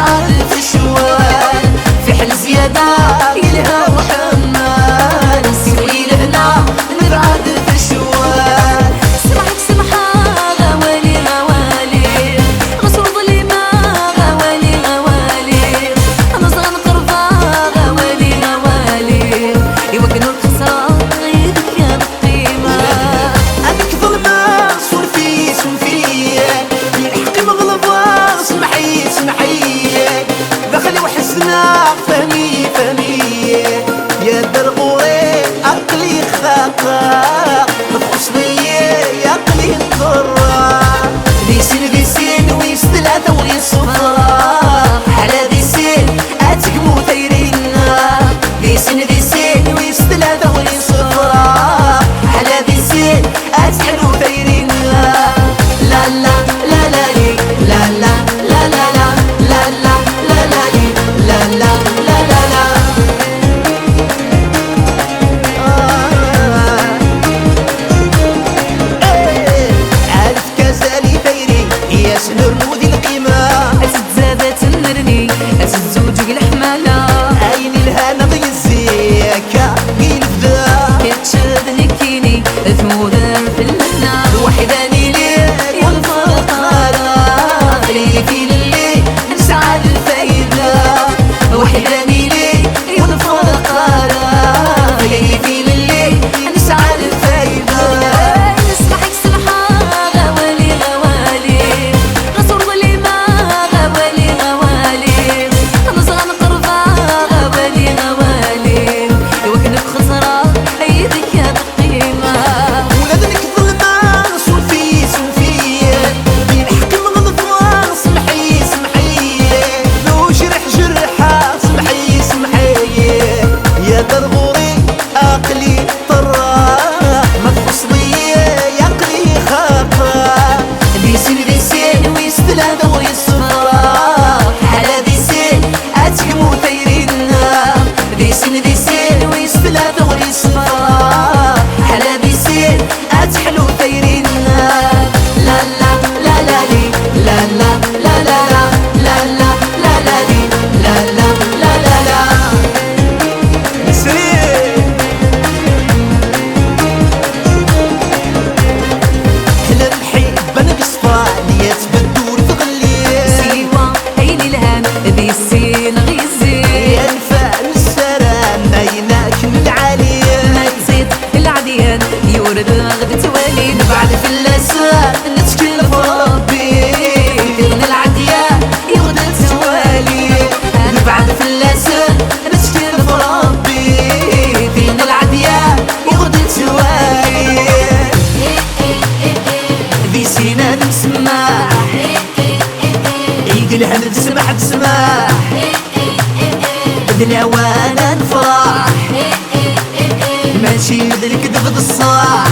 العرف شوال في حل زيادات permite underneath الهم تسبح تسبح بدل وأنا نفرح ماشي ذلك دفض الصاح.